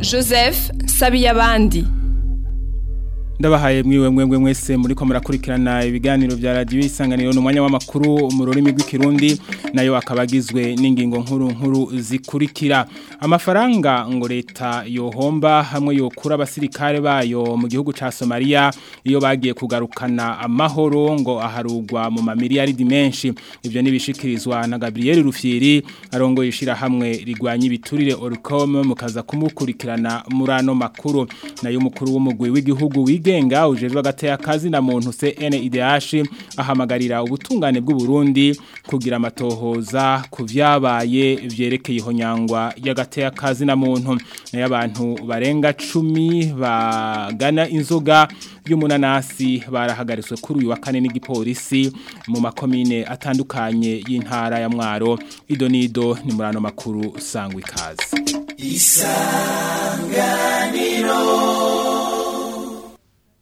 joseph sabiyabandi ndabahaye mwiwe mwemwe mwese muri ko murakurikirana ibiganiro bya radiyo isanganiro ni umwanya w'amakuru mu rurimi rw'ikirundi nayo akaba agizwe n'ingingo nkuru nkuru zikurikira amafaranga ngo leta yohomba hamwe yokura abasirikare bayo mu gihugu cya Somalia iyo bagiye kugarukana amahoro ngo aharugwa mu mamiliyaridi menshi ibyo ntibishikirizwa na gabriel rufyiri arongoye hamwe rigwanya ibiturire orcom mukaza kumukurikirana murano makuru nayo umukuru w'umugwi w'igihugu wigenga ujejwe akazi na muntu se ahamagarira ubutungane bw'u Burundi kugira amatora kudohoza ku byabaye byerekeye ihonyangwa y'agateka kazi na muntu nayo barenga cumi bagana inzoga y'umunanasi barahagaritswe kuri uyu wa kane n'igipolisi mu makomine atandukanye y'intara ya mwaro idonido ni muri ano makuru sangwa ikaze isanganiro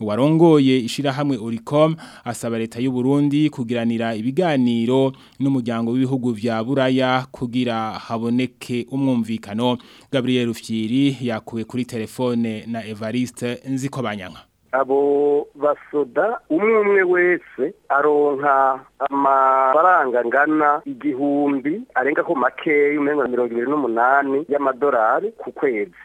uwarongoye ishyirahamwe uricom asaba leta y'u Burundi kugiranira ibi ibiganiro n'umuryango w'ibihugu vya Buraya kugira haboneke umwumvikano Gabriel Ufyiri yakuwe kuri telefone na Evariste Nzikobanyanka abo basoda umwe umwe wese aronka amafaranga angana igihumbi arenga ko makeya umenya mirongo irindwi n'umunani y'amadolari ku kwezi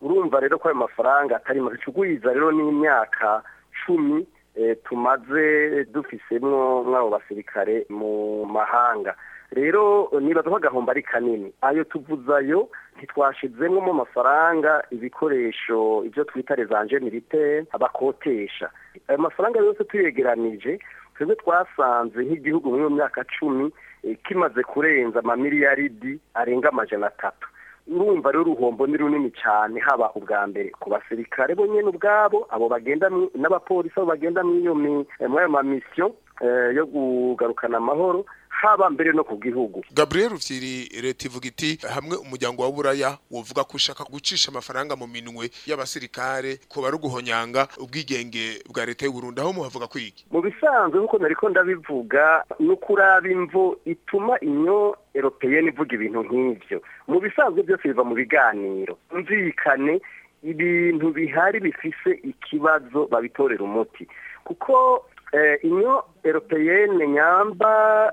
urumva rero ko ayo mafaranga atari make rero n'imyaka cumi Eh, tumaze dufisemwo nk'abo basirikare mu mahanga rero niba ko agahombo ari kanini ayo tuvuzayo ntitwashizemo mu mafaranga ibikoresho ibyo twita rezanje militaire abakotesha ayo mafaranga yose tuyegeranije twebwe twasanze nk'igihugu muri iyo myaka cumi eh, kimaze kurenza amamiliyaridi arenga amajana atatu urumva rero uruhombo ni runini cyane haba ubwa mbere ku basirikare bo nyine ubwabo abo bagenda n'abapolisi abo bagenda eh, muri ayo mamisiyo Eh, yo kugarukana amahoro haba mbere no ku gihugu gaburiyeri Rufyiri leta ivuga iti hamwe umuryango wa buraya uvuga ko ushaka gucisha amafaranga mu minwe y'abasirikare ku bari guhonyanga ubwigenge bwa leta y'u Burundi aho muhavuga kwiki mu bisanzwe nk'uko nari ndabivuga ni ukuraba imvu ituma inyo eropeyeni ivuga ibintu nk'ibyo mu bisanzwe byose biva mu biganiro nzirikane ibintu bihari bifise ikibazo babitorera umuti kuko Eh, inyo eropeyene nyamba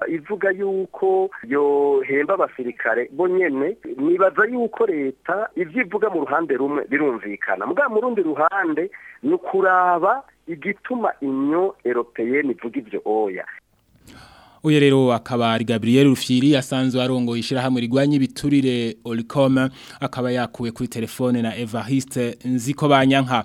ivuga yuko yohemba abasirikare bo nyene nibaza yuko leta ivyo ivuga mu ruhande rumwe birumvikana bwa mu rundi ruhande ni ukuraba igituma inyo eropeyene ivuga ibyo oya Uye rero akaba ari Gabriel Rufyiri asanzwe arongoye ishirahamwe rigwanye ibiturire Olicom akaba yakuwe kuri telefone na Evariste Nziko banyanka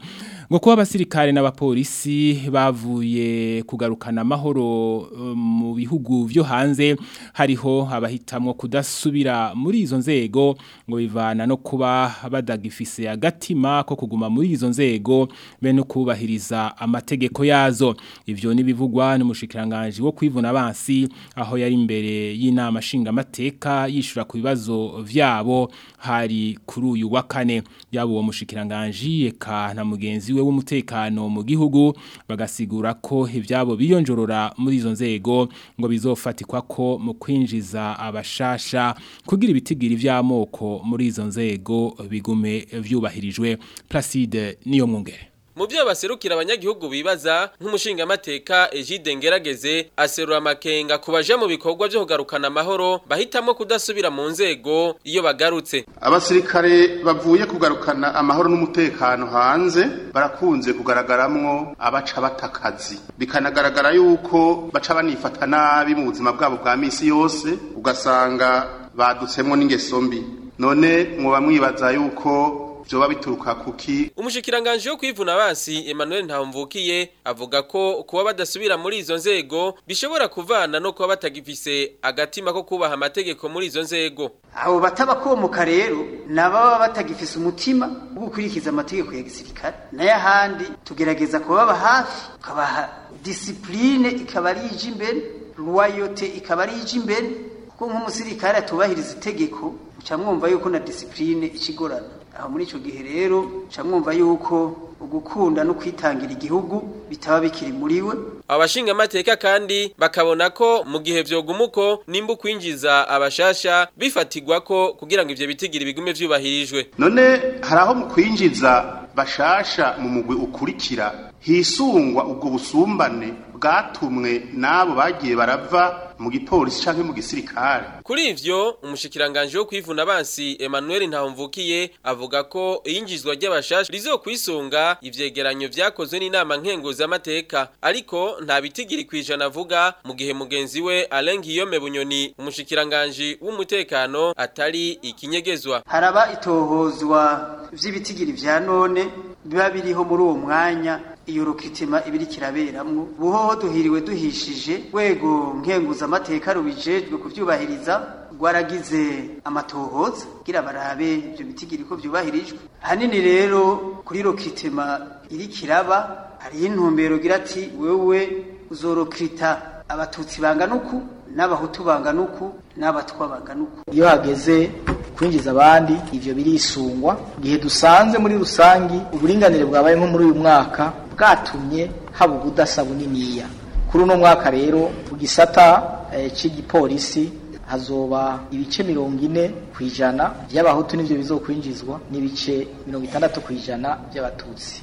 ngo kuba abasirikare n'abapolisi bavuye kugarukana amahoro um, mu bihugu byo hanze hariho abahitamwo kudasubira muri izo nzego ngo bivana no kuba badagifise agatima ko kuguma muri izo nzego be no kubahiriza amategeko yazo ivyo nibivugwa n'umushikiranganje wo kwivuna abansi aho yari imbere y'inama shinga amateka yishura ku bibazo vyabo hari kuri uyu wa kane yabo uwo mushikiranganje eka na mugenzi we bashinzwe w'umutekano mu gihugu bagasigura ko ibyabo biyonjorora muri izo nzego ngo bizofatikwa ko mu kwinjiza abashasha kugira ibitigiri by'amoko muri izo nzego bigume byubahirijwe Placide niyo mwungere mu byo baserukira abanyagihugu bibaza nk’umushinga amateka Egide Ngerageze aserura amakenga ku mu bikorwa byo kugarukana amahoro bahitamo kudasubira mu nzego iyo bagarutse abasirikare bavuye kugarukana amahoro n'umutekano hanze barakunze kugaragaramwo abaca batakazi bikanagaragara yuko baca banifata nabi mu buzima bwabo bwa misi yose ugasanga badutsemo n'ingeso mbi none mwaba bamwibaza yuko byoba bituruka kuki umushikiranganje yo kwivuna basi Emmanuel Ntamvukiye avuga ko kuba badasubira muri izo nzego bishobora kuvana no kuba batagifise agatima ko kubaha amategeko muri izo nzego abo batabakomoka rero nababa batagifise umutima wo gukurikiza amategeko ya gisirikare n'ayahandi tugerageza kubaba hafi tukabaha disipline ikaba ari imbere royauté ikaba ari imbere kuko nk'umusirikare atubahiriza itegeko muca yuko na disipline ikigorana aho muri icyo gihe rero mwumva yuko ugukunda no kwitangira igihugu bitaba bikiri muri we abashingamateka kandi bakabona ko mu gihe vyoguma uko nimba ukwinjiza abashasha bifatigwa ko kugira ngo ivyo bitigira ibigume vyubahirijwe none hari aho mu kwinjiza bashasha mu mugwi ukurikira hisungwa ubwo busumbane bwatumwe n'abo bagiye barava mu gipolisi canke kuri ivyo umushikiranganje wo kwivuna abansi Emmanuel Ntahomvukiye avuga ko iyinjizwa ry'abashasha rizokwisunga ivyegeranyo vyakozwe n'inama nkenguza z’amateka ariko nta bitigiri kwijana avuga mu gihe mugenzi we Alain Guillaume Bunyoni umushikiranganje w'umutekano atari ikinyegezwa haraba itohozwa vy'ibitigiri vya none biba biriho muri uwo mwanya iyo rukitima ibiri kiraberamwo buhoho duhiriwe duhishije rwego nkenguza amateka rubijejwe kuvyubahiriza rwaragize amatohoza kugira barabe ibyo bitigiri ko byubahirijwe hanini rero kuri rokitema iri kiraba hariho intumbero gira ati wewe uzorokita abatutsi bangana uku n'abahutu bangana uku n'abatwa bangana iyo hageze kwinjiza abandi ivyo birisungwa gihe dusanze muri rusangi uburinganire bwabaye nko muri uyu mwaka bwatumye haba ubudasa buniniya kuri uno mwaka rero ku gisata eh, cy'igipolisi hazoba ibice mirongo ine ku ijana by'abahutu nibyo bizokwinjizwa n'ibice mirongo itandatu ku ijana by'abatutsi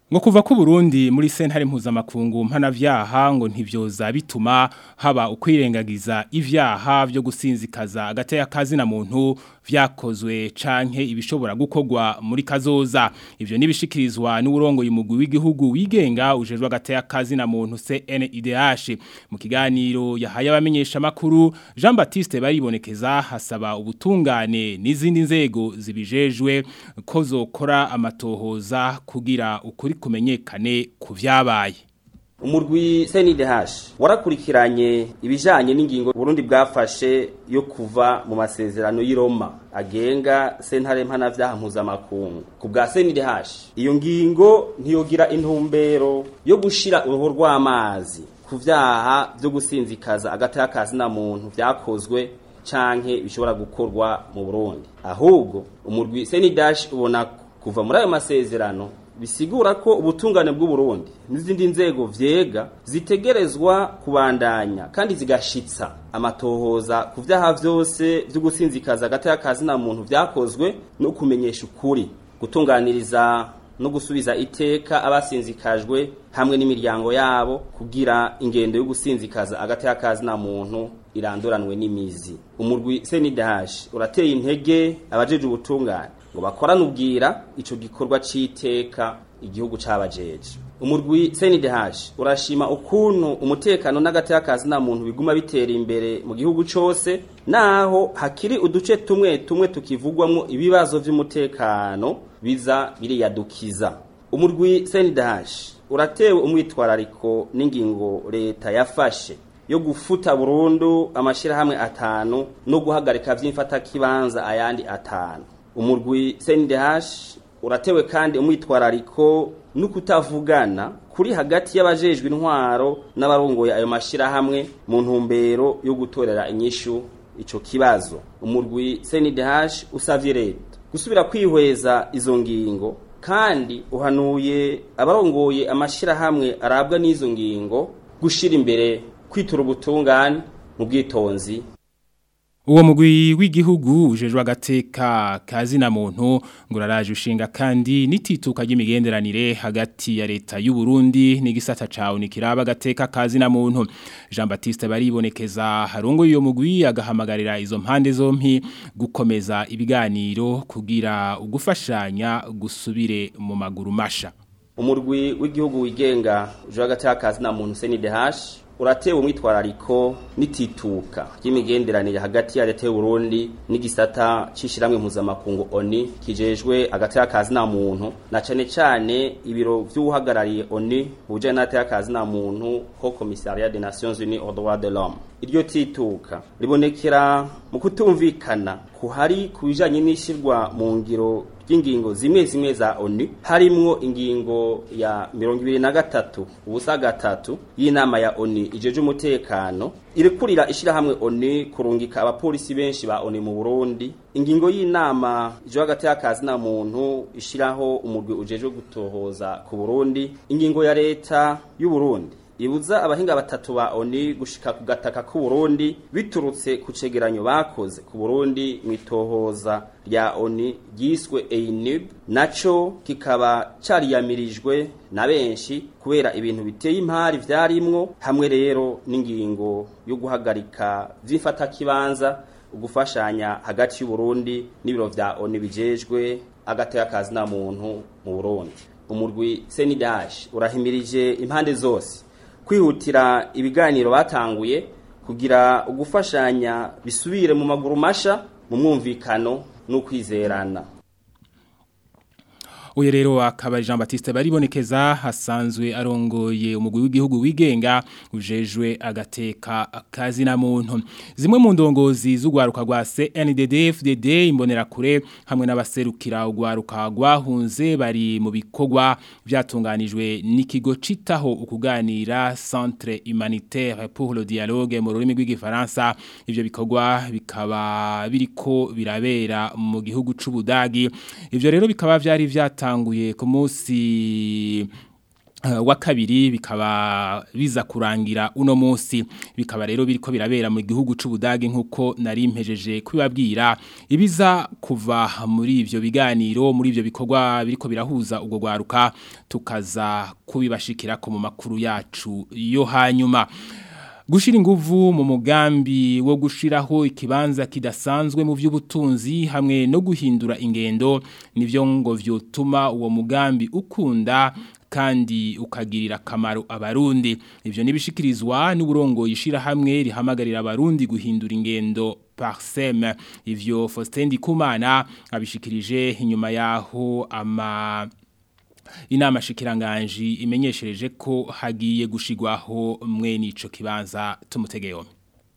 ngo kuva ko Burundi muri sentare mpuzamakungu mpanavyaha ngo ntivyoza bituma haba ukwirengagiza ivyaha byo gusinzikaza ya kazi na muntu vyakozwe canke ibishobora gukogwa muri kazoza ivyo nibishikirizwa n'urongo y'umugwi w'igihugu wigenga ujejwe agateka kazi na muntu CNIDH mu kiganiro yahaye abamenyesha makuru Jean Baptiste baribonekeza hasaba ubutungane n'izindi nzego zibijejwe ko zokora amatohoza kugira ukuri kumenyekane ku byabaye umurwi senidehashi warakurikiranye ibijyanye n'ingingo Burundi bwafashe yo kuva mu masezerano y'i Roma agenga sentare mpanabyaha mpuzamakungu ku bwa senidehashi iyo ngingo ntiyogira intumbero yo gushira uruhu rw'amazi ku byaha byo gusinzikaza agatakazi na muntu byakozwe canke bishobora gukorwa mu burundi ahubwo umurwi senidashi ubona kuva muri ayo masezerano bisigura ko ubutungane bw'u Burundi n'izindi nzego vyega zitegerezwa kubandanya kandi zigashitsa amatohoza ku vyaha vyose vyo gusinzikaza agati na muntu vyakozwe no kumenyesha ukuri gutunganiriza no gusubiza iteka abasinzikajwe hamwe n'imiryango yabo kugira ingendo yo gusinzikaza agati na muntu iranduranwe n'imizi umurwi senidahashi urateye intege abajeje ubutungane ngo bakorane ubwira icyo gikorwa cy'iteka igihugu cyabajeje umurwi senidehaje urashima ukuntu umutekano n'agatakazi nta muntu biguma bitera imbere mu gihugu cyose naho hakiri uduce tumwe tumwe tukivugwamo ibibazo by'umutekano biza biriyadukiza umurwi senidehaje uratewe umwitwarariko n'ingingo leta yafashe yo gufuta burundu amashyirahamwe atanu no guhagarika by'imfatakibanza ayandi atanu umurwi sendehashi uratewe kandi umwitwarariko no kutavugana kuri hagati y'abajejwe intwaro n'abarongoye ayo mashyirahamwe mu ntumbero yo gutorera inyishu icyo kibazo umurwi sendehashi usabye leta gusubira kwihweza izo ngingo kandi uhanuye abarongoye amashyirahamwe arabwa n'izo ngingo gushira imbere kwitura ubutungane mu bwitonzi uwo mugwi w'igihugu ujejwe agateka kazina muntu ngo ushinga kandi n'itituka ry'imigenderanire hagati ya leta y'u Burundi n'igisata cawe nikiraba agateka na muntu Jean Baptiste baribonekeza harongo iyo mugwi agahamagarira izo mpande zompi gukomeza ibiganiro kugira ugufashanya gusubire mu maguru masha umurwi w'igihugu wigenga ujejwe agateka kazina muntu CNDH uratewe umwitwarariko n'itituka ry'imigenderanire hagati ya leta y'Uburundi n'igisata cishiramwe mpuzamakungu oni kijejwe agati yakazi na muntu na cane cane ibiro vy'uhagarariye ONU bujanye n'agateka kazi na muntu ko Commissariat des Nations Unies aux droits de l'homme iryo tituka ribonekera mu kutumvikana kuhari kubijanye n'ishirwa mu ngiro by'ingingo zimwe zimwe za ONU harimwo ingingo ya mirongo ibiri na gatatu ubusa gatatu y'inama ya ONU ijeje umutekano irikurira ishyirahamwe ONU kurungika abapolisi benshi ba ONU mu Burundi ingingo y'inama jo hagati y'akazi na muntu ishiraho umugwi ujeje gutohoza ku Burundi ingingo ya leta y'u Burundi ibuza abahinga batatu ba Oni gushika ku gataka ku Burundi biturutse ku cegeranyo bakoze ku Burundi mwitohoza rya ONU ryiswe EINIB naco kikaba cariyamirijwe na benshi kubera ibintu biteye impari vyarimwo hamwe rero n'ingingo yo guhagarika vyifata ugufashanya hagati y'u Burundi n'ibiro vya oni bijejwe agateka kazi na muntu mu Burundi umurwi CNDH urahimirije impande zose kwihutira ibiganiro batanguye kugira ugufashanya bisubire mu maguru masha mu mwumvikano n'ukwizerana uyu rero akaba Jean Baptiste baribonekeza hasanzwe arongoye umugwi w'igihugu wigenga ujejwe agateka akazi na muntu zimwe mu ndongozi z'ugwaruka rwa CNDD-FDD imbonerakure hamwe n'abaserukira ugwaruka rwahunze bari mu bikorwa byatunganijwe n'ikigo citaho ukuganira Centre Humanitaire pour le Dialogue mu rurimi rw'igifaransa ivyo bikorwa bikaba biriko birabera mu gihugu c'ubudagi ivyo rero bikaba vyari vyat byatanguye ku munsi eh, wa kabiri bikaba biza kurangira uno munsi bikaba rero biriko birabera mu gihugu cyu Budage nkuko nari mpejeje kubabwira ibiza kuva muri ibyo biganiro muri ibyo bikorwa biriko birahuza ubwo gwaruka tukaza kubibashikirako mu makuru yacu yo hanyuma Gushira nguvu mu mugambi wo gushiraho ikibanza kidasanzwe mu by'ubutunzi hamwe no guhindura ingendo nivyo ngo vyotuma uwo mugambi ukunda kandi ukagirira akamaro abarundi ivyo nibishikirizwa n'uburongo yishira hamwe rihamagarira abarundi guhindura ingendo parseme ivyo Faustin Ndikumana abishikirije inyuma yaho ama inama shikiranganji imenyeshereje ko hagiye gushigwaho mwe nico kibanza tumutegeyo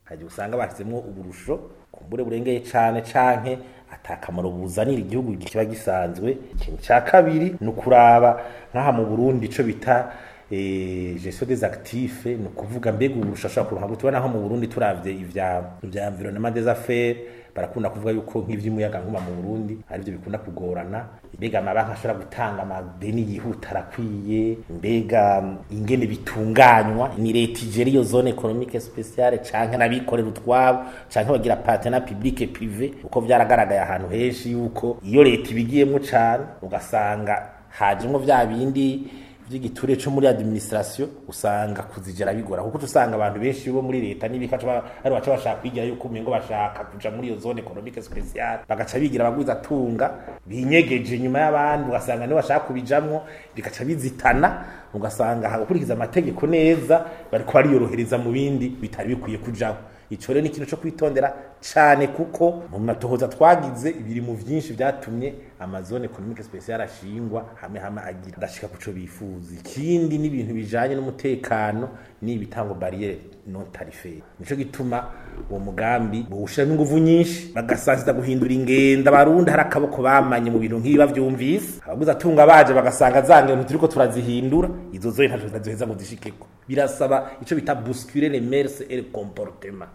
haje usanga bashizemwo uburusho kumbure burengeye cane canke atakamaro buzanira igihugu kiba gisanzwe ikintu cya kabiri ni ukuraba nk'aha mu burundi icyo bita e, gestion des actifs ni ukuvuga mbega ubushashakuru ntabwo tubona aho mu burundi turabye ibya environnement des affaires barakunda kuvuga yuko nk'iby'umuyagankuba mu burundi aribyo bikunda kugorana mbega amabanki ashobora gutanga amadeni yihuta arakwiye mbega mm, ingene bitunganywa ni leta igera iyo zone ekonomike sipesiyale canke n'abikorera utwabo canke bagira patena publike prive uko byaragaragaye ahantu henshi yuko iyo leta ibigiyemo cane ugasanga hajemo bya bindi by'igiturire cyo muri administration usanga kuzigera bigora kuko usanga abantu benshi bo muri leta n'ibikacu ari baca bashaka kwigira yuko umengo bashaka kuja muri iyo zone economique speciale bagaca bigira abagwiza atunga binyegeje nyuma y'abandi ugasanga nibo bashaka kubijamwo bikaca bizitana ugasanga gukurikiza amategeko neza bari bariko bariyorohereza mu bindi bitari bikwiye kujaho icyo rero ni ikintu cyo kwitondera cyane kuko mu matohoza twagize ibiri mu byinshi byatumye amazone ekonomike special ashingwa hamwe hamwe agira ndashika kuco bifuza ikindi ni ibintu bijanye n'umutekano nibitango ibitango barriere non tarifaire nico gituma uwo mugambi bawushiramo inguvu nyinshi bagasanziza guhindura ingenda barundi hari akaboko bamanye mu bintu nk'ibi bavyumvise abaguzi atunga baje bagasanga za ngentu turiko turazihindura izo zoye ntazo zidaduheza ngo zishikeko birasaba icyo bita busikire remerse eri komporutema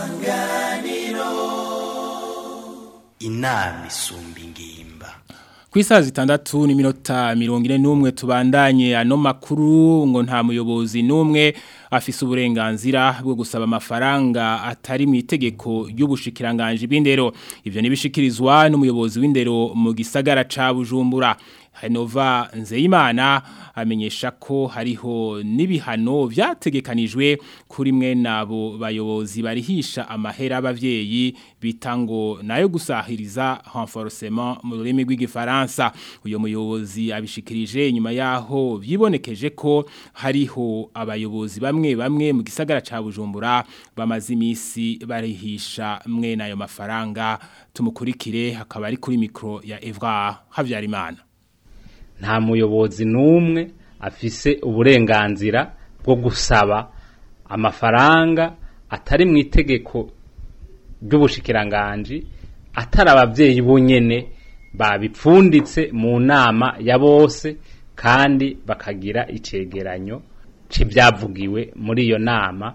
isanganiro inama isumba ingimba ku isaha zitandatu n'iminota mirongo ine n'umwe tubandanye ano makuru ngo nta muyobozi n'umwe afise uburenganzira bwo gusaba amafaranga atari mu itegeko ry'ubushikiranganji b'indero ibyo ntibishikirizwa n'umuyobozi w'indero mu gisagara ca bujumbura Henova Nzeyimana amenyesha ko hariho n'ibihano byategekanijwe kuri mwe nabo bayobozi barihisha amahera abavyeyi bitango nayo gusahiriza renforcement mu rurimi rw'igifaransa uyo muyobozi abishikirije nyuma yaho vyibonekeje ko hariho abayobozi bamwe bamwe mu gisagara ca Bujumbura bamaze imisi barihisha mwe nayo mafaranga tumukurikire hakaba ari kuri mikro ya Evra Havyarimana nta muyobozi n'umwe afise uburenganzira bwo gusaba amafaranga atari mu itegeko ry'ubushikiranganji atari ababyeyi bonyene babipfunditse mu nama ya bose kandi bakagira icyegeranyo c'ibyavugiwe muri iyo nama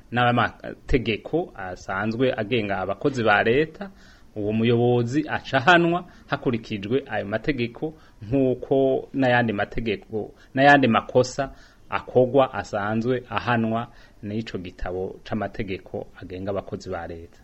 n'amategeko asanzwe agenga abakozi ba leta uwo muyobozi acahanwa hakurikijwe ayo mategeko nk'uko n'ayandi mategeko n'ayandi makosa akogwa asanzwe ahanwa n'icyo gitabo cy'amategeko agenga abakozi ba leta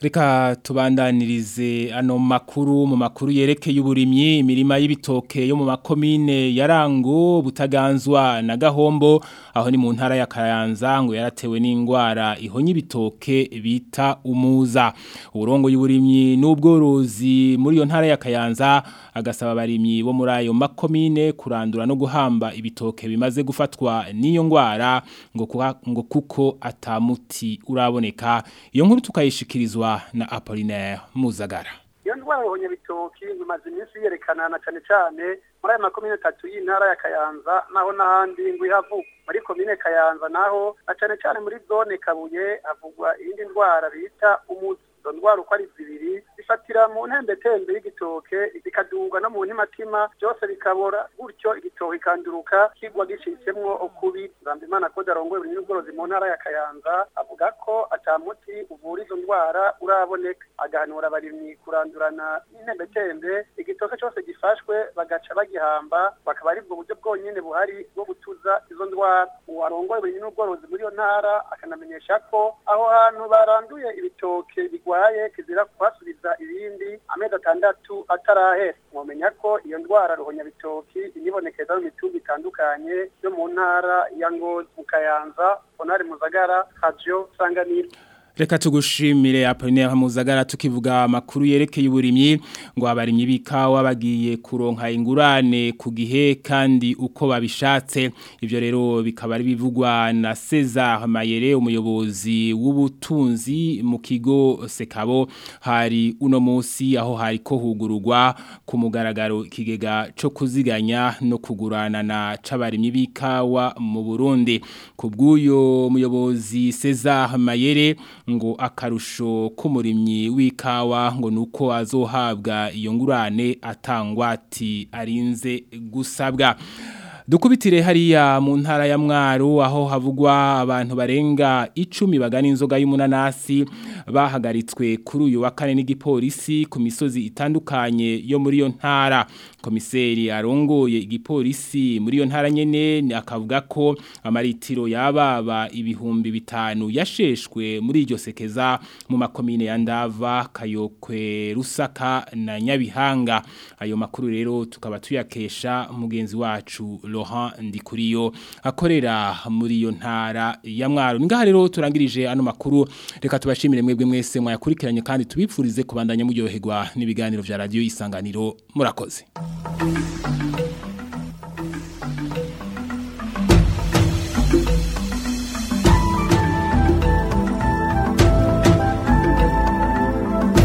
reka tubandanirize ano makuru mu makuru yerekeye uburimyi imirima y'ibitoke yo mu makomine yarango butaganzwa na gahombo aho ni mu ntara ya Kayanza ngo yaratewe n'indwara ihonye ibitoke bita umuza uburongo y'uburimyi n'ubworozi muri iyo ntara ya Kayanza agasaba abarimyi bo muri ayo makomine kurandura no guhamba ibitoke bimaze gufatwa n'iyo ndwara ngo ngo kuko atamuti uraboneka iyo nkuru tukayishikirizwa na Apollinaire Muzagara iyo ndwara ihonye bitoki imaze iminsi yerekana na cyane cyane muri aya makomine atatu y'intara ya kayanza naho n'ahandi ngo ihavuga muri komine kayanza naho na cyane cyane muri zone kabuye havugwa iyindi ndwara bita umuti izo ndwara uko ari zibiri ifatira mu ntembetembe y'igitoke bikaduga no mu ntimatima byose bikabora gutyo igitoke ikanduruka kigwa gicitsemwo kubi Zambimana ko darongoye uburimyi n'ubworozi mu ntara ya Kayanza avuga ko atamuti uvura izo ndwara uraboneka aganura abarimyi kurandurana n'intembetembe igitoke cyose gifashwe bagaca bagihamba bakaba ari bwo buryo bwonyine buhari bwo gutuza izo ndwara uwarongoye uburimyi n'ubworozi muri iyo ntara akanamenyesha ko aho hantu baranduye ibitoke bigwaye kizira kuhasubiza ibindi amezi atandatu atarahera mwamenya ko iyo ndwara ruhonyabitoki inibonekeza mu mitumba itandukanye yo mu ntara ya ngozi mu kayanza onari muzagara hajiyo sanganirwa Reka tugushimire Apollinaire Hamuzagara tukivuga makuru yerekeye uburimyi ngo abarimyi bikawa bagiye kuronka ingurane ku gihe kandi uko babishatse ivyo rero bikaba ari bivugwa na César Mayere umuyobozi w'ubutunzi mu kigo Sekabo hari uno munsi aho hari ko hugurugwa ku mugaragaro kigega cyo kuziganya no kugurana na cabarimyi bikawa mu Burundi ku bw'uyo muyobozi César Mayere ngo akarusho k'umurimyi w'ikawa ngo nuko azohabwa iyo ngurane atangwati arinze gusabwa dukubitire hariya mu ntara ya mwaro aho havugwa abantu barenga icumi bagana inzoga y'umunanasi bahagaritswe kuri uyu wa kane n'igipolisi ku misozi itandukanye yo muri iyo ntara komiseri arongoye igipolisi muri iyo ntara nyene akavuga ko amaritiro yababa ibihumbi bitanu yasheshwe muri iryo sekeza mu makomine ya Ndava Kayokwe Rusaka na Nyabihanga ayo makuru rero tukaba tuyakesha mugenzi wacu Laurent Ndikuriyo akorera muri iyo ntara ya Mwaro ngaha rero turangirije ano makuru reka tubashimire mwebwe mwese mwayakurikiranye kandi tubipfurize kubandanya muryoherwa n'ibiganiro vya radio isanganiro murakoze thank you